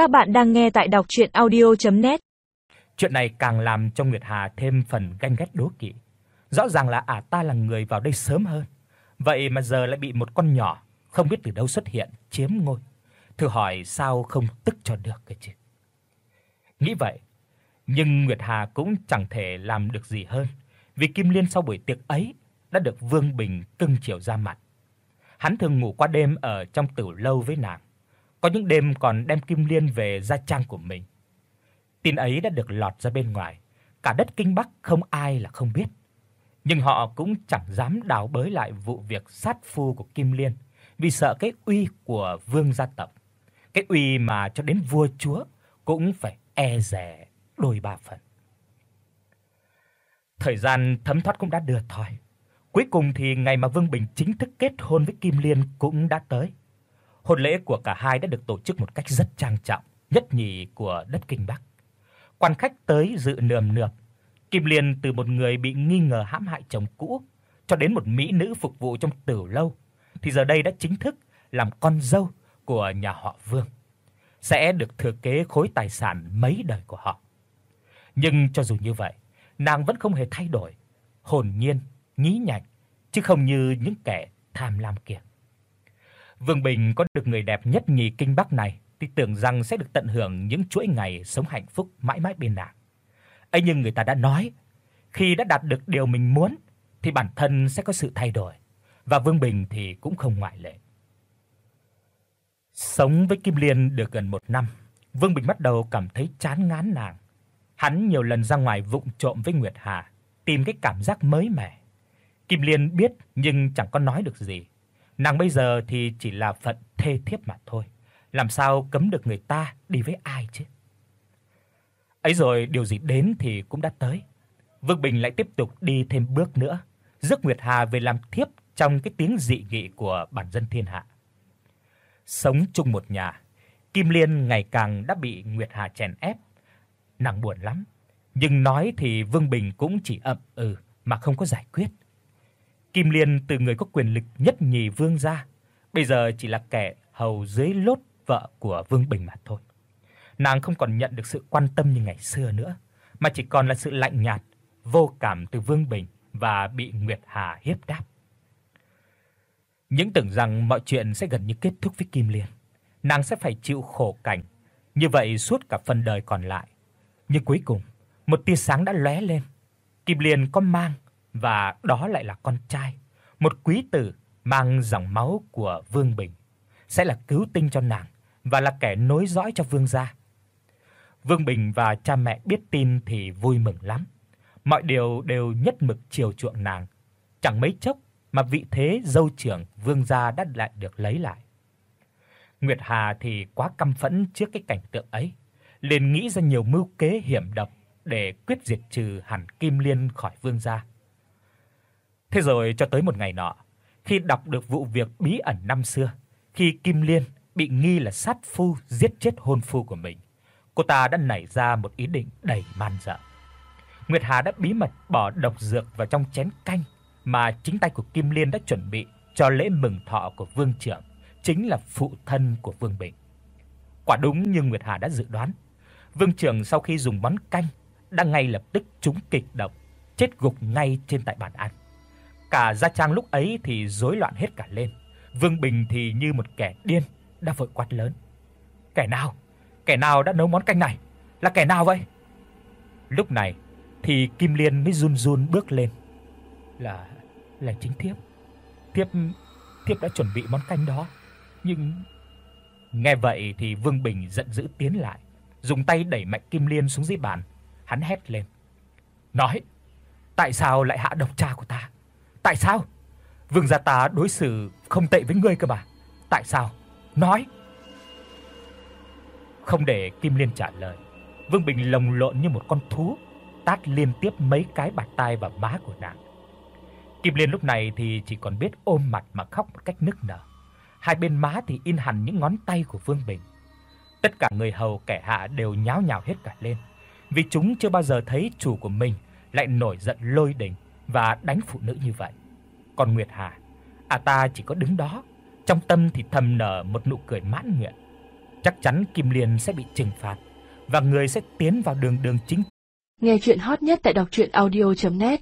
Các bạn đang nghe tại đọc audio net Chuyện này càng làm cho Nguyệt Hà thêm phần ganh ghét đố kỵ. Rõ ràng là ả ta là người vào đây sớm hơn, vậy mà giờ lại bị một con nhỏ không biết từ đâu xuất hiện chiếm ngôi. Thử hỏi sao không tức cho được cái chứ. Nghĩ vậy, nhưng Nguyệt Hà cũng chẳng thể làm được gì hơn, vì Kim Liên sau buổi tiệc ấy đã được Vương Bình cưng chiều ra mặt. Hắn thường ngủ qua đêm ở trong tử lâu với nàng, có những đêm còn đem Kim Liên về gia trang của mình. Tin ấy đã được lọt ra bên ngoài, cả đất Kinh Bắc không ai là không biết. Nhưng họ cũng chẳng dám đào bới lại vụ việc sát phu của Kim Liên, vì sợ cái uy của vương gia tộc. Cái uy mà cho đến vua chúa cũng phải e dè đôi ba phần. Thời gian thấm thoát cũng đã đưa thôi. Cuối cùng thì ngày mà Vương Bình chính thức kết hôn với Kim Liên cũng đã tới. Hôn lễ của cả hai đã được tổ chức một cách rất trang trọng, nhất nhì của đất Kinh Bắc. Quan khách tới dự nườm nượp. Kim Liên từ một người bị nghi ngờ hãm hại chồng cũ cho đến một mỹ nữ phục vụ trong tử lâu thì giờ đây đã chính thức làm con dâu của nhà họ Vương, sẽ được thừa kế khối tài sản mấy đời của họ. Nhưng cho dù như vậy, nàng vẫn không hề thay đổi, hồn nhiên, nhí nhảnh, chứ không như những kẻ tham lam kia. Vương Bình có được người đẹp nhất nhì kinh Bắc này thì tưởng rằng sẽ được tận hưởng những chuỗi ngày sống hạnh phúc mãi mãi bên nàng. Ấy nhưng người ta đã nói, khi đã đạt được điều mình muốn thì bản thân sẽ có sự thay đổi, và Vương Bình thì cũng không ngoại lệ. Sống với Kim Liên được gần một năm, Vương Bình bắt đầu cảm thấy chán ngán nàng. Hắn nhiều lần ra ngoài vụng trộm với Nguyệt Hà, tìm cái cảm giác mới mẻ. Kim Liên biết nhưng chẳng có nói được gì. Nàng bây giờ thì chỉ là phận thê thiếp mà thôi, làm sao cấm được người ta đi với ai chứ. Ấy rồi điều gì đến thì cũng đã tới. Vương Bình lại tiếp tục đi thêm bước nữa, rước Nguyệt Hà về làm thiếp trong cái tiếng dị nghị của bản dân thiên hạ. Sống chung một nhà, Kim Liên ngày càng đã bị Nguyệt Hà chèn ép. Nàng buồn lắm, nhưng nói thì Vương Bình cũng chỉ ậm ừ mà không có giải quyết. Kim Liên từ người có quyền lực nhất nhì vương gia, bây giờ chỉ là kẻ hầu dưới lốt vợ của Vương Bình mà thôi. Nàng không còn nhận được sự quan tâm như ngày xưa nữa, mà chỉ còn là sự lạnh nhạt, vô cảm từ Vương Bình và bị Nguyệt Hà hiếp đáp. Những tưởng rằng mọi chuyện sẽ gần như kết thúc với Kim Liên, nàng sẽ phải chịu khổ cảnh như vậy suốt cả phần đời còn lại. Nhưng cuối cùng, một tia sáng đã lóe lên. Kim Liên có mang và đó lại là con trai, một quý tử mang dòng máu của Vương Bình, sẽ là cứu tinh cho nàng và là kẻ nối dõi cho vương gia. Vương Bình và cha mẹ biết tin thì vui mừng lắm. Mọi điều đều nhất mực chiều chuộng nàng. Chẳng mấy chốc mà vị thế dâu trưởng vương gia đã lại được lấy lại. Nguyệt Hà thì quá căm phẫn trước cái cảnh tượng ấy, liền nghĩ ra nhiều mưu kế hiểm độc để quyết diệt trừ hẳn Kim Liên khỏi vương gia. Thế rồi cho tới một ngày nọ, khi đọc được vụ việc bí ẩn năm xưa, khi Kim Liên bị nghi là sát phu giết chết hôn phu của mình, cô ta đã nảy ra một ý định đầy man dợ. Nguyệt Hà đã bí mật bỏ độc dược vào trong chén canh mà chính tay của Kim Liên đã chuẩn bị cho lễ mừng thọ của vương trưởng, chính là phụ thân của Vương Bình. Quả đúng như Nguyệt Hà đã dự đoán, vương trưởng sau khi dùng món canh đã ngay lập tức trúng kịch độc, chết gục ngay trên tại bàn ăn. Cả gia trang lúc ấy thì rối loạn hết cả lên. Vương Bình thì như một kẻ điên đã vội quát lớn. "Kẻ nào? Kẻ nào đã nấu món canh này? Là kẻ nào vậy?" Lúc này thì Kim Liên mới run run bước lên. "Là là chính thiếp. Thiếp thiếp đã chuẩn bị món canh đó, nhưng Nghe vậy thì Vương Bình giận dữ tiến lại, dùng tay đẩy mạnh Kim Liên xuống dưới bàn, hắn hét lên: "Nói, tại sao lại hạ độc cha của ta? Tại sao? Vương gia ta đối xử không tệ với ngươi cơ mà. Tại sao? Nói." Không để Kim Liên trả lời, Vương Bình lồng lộn như một con thú, tát liên tiếp mấy cái bạt tai vào má của nàng. Kim Liên lúc này thì chỉ còn biết ôm mặt mà khóc một cách nức nở. Hai bên má thì in hẳn những ngón tay của Vương Bình. Tất cả người hầu kẻ hạ đều nháo nhào hết cả lên, vì chúng chưa bao giờ thấy chủ của mình lại nổi giận lôi đình và đánh phụ nữ như vậy. Còn Nguyệt Hà, à ta chỉ có đứng đó, trong tâm thì thầm nở một nụ cười mãn nguyện. chắc chắn Kim Liên sẽ bị trừng phạt và người sẽ tiến vào đường đường chính. Nghe truyện hot nhất tại doctruyenaudio.net